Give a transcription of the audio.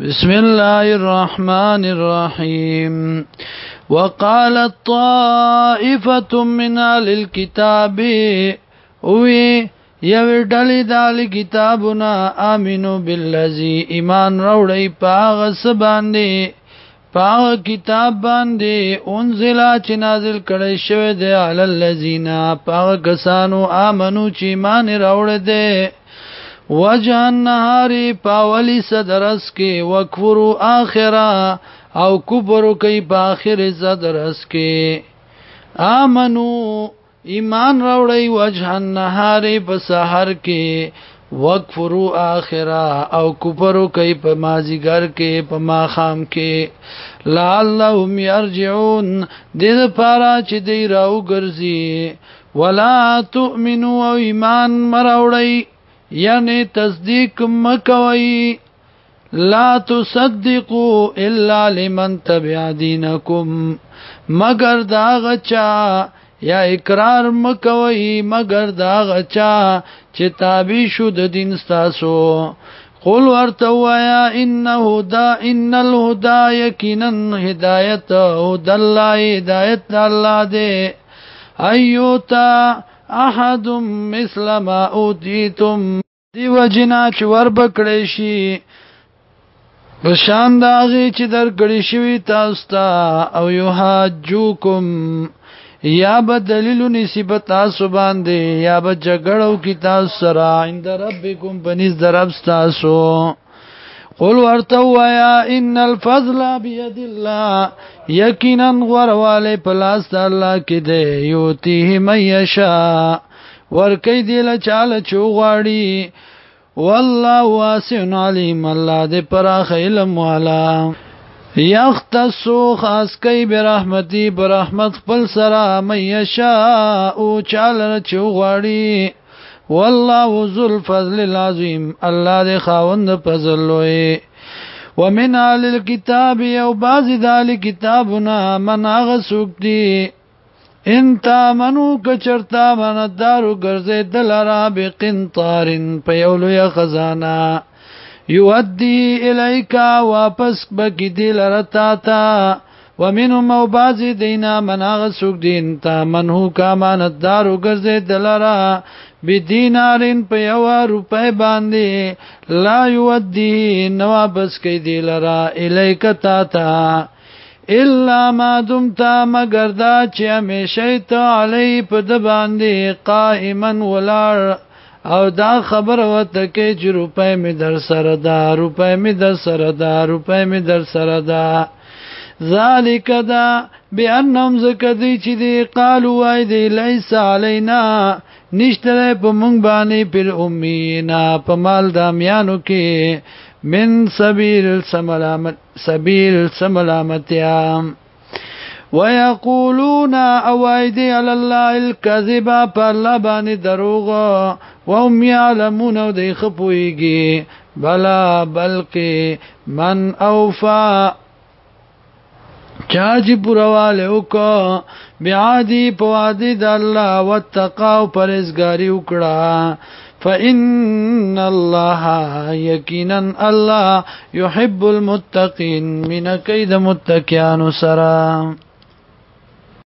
بسم الله الرحمن الرحيم وقال طائفة من آل الكتاب وي یو ډلې د کتابونه امنو بالذي ایمان راوړی پاغه سباندې پاغه کتاب باندې انزل چې نازل کړي شوی دی علی الذین پاغه کسانو امنو چې ایمان راوړی دی وجه النهار پاولی صدرس کې وکفر اخره او کبر کوي په اخر صدرس کې امنو ایمان راوړی وجه النهار په سحر کې وکفر اخره او کبر کوي په مازیګر کې په ماخام کې لعلهم يرجعون دې لپاره چې دې راوګرځي ولا تؤمنوا ایمان مراوړی یعنی تصدیق مکوئی لا تصدقوا الا لمن تبع دينكم مگر دا غچا یا اقرار مکوئی مگر دا غچا چې تابع شو د دین تاسو قل ورته وایا انه دا ان الهدى یقینا هدایت او د الله هدایت الله دې ايوتا احد مثل ما اوتیتم دی وجنا چې ور بکړې شي بشان داغي چې در کړی شوی تاسو ته او یو حجوکم یا به دلیل نسبت تاسو باندې یا به جګړو کې تاسو سره عند ربکم بنز درب تاسو قل ورته وایا ان الفضل بيد الله یقینا غرواله پلاس الله کې دی یوتیه ميشا ورکې دی له چاله چوغاړي والله واسع علیم الله دې پراخ علم والا یختصو خاص کوي برحمتي برحمت خپل سره ميشا او چاله چوغاړي والله ذو الفضل العظیم الله دې خاوند فضل لوی ومن آل الكتاب او بعض دال کتابنا من آغا سوک دی انتا منو کچرتا مندارو گرزه دلرا بقنطارن پیولوی خزانا یو ادی الیکا واپس بکی دلرا تاتا ومنهم او باز دینا مناغ سوک دین تا منهو کاماندارو گرزه دلارا بی دینارین په یو روپے باندې لا یودی نوابس کی دلارا الیک تا تا الا ما دمتا مگر دا چې همیشه ته علی په د باندې قائما ولار او دا خبر وته کې چې روپے می در سره دا روپے می در سره دا روپے می در سره دا ذالک دا بانهم زکدی چې دی قالو وای دی لیس علینا نشته په مونږ باندې پر امینا په مال دامیانو کې من سبیل سملامت سبیل سملامتیا ويقولون اوایدی علی الله الكذب فلبن دروغ وهم يعلمون دی خپویږي بلا بلکې من اوفا چا چې پرواله وکا بیادی پوادی د الله وتقاو پرهیزګاری وکړه فإن الله یقینا الله يحب المتقين من كيد متقين سرا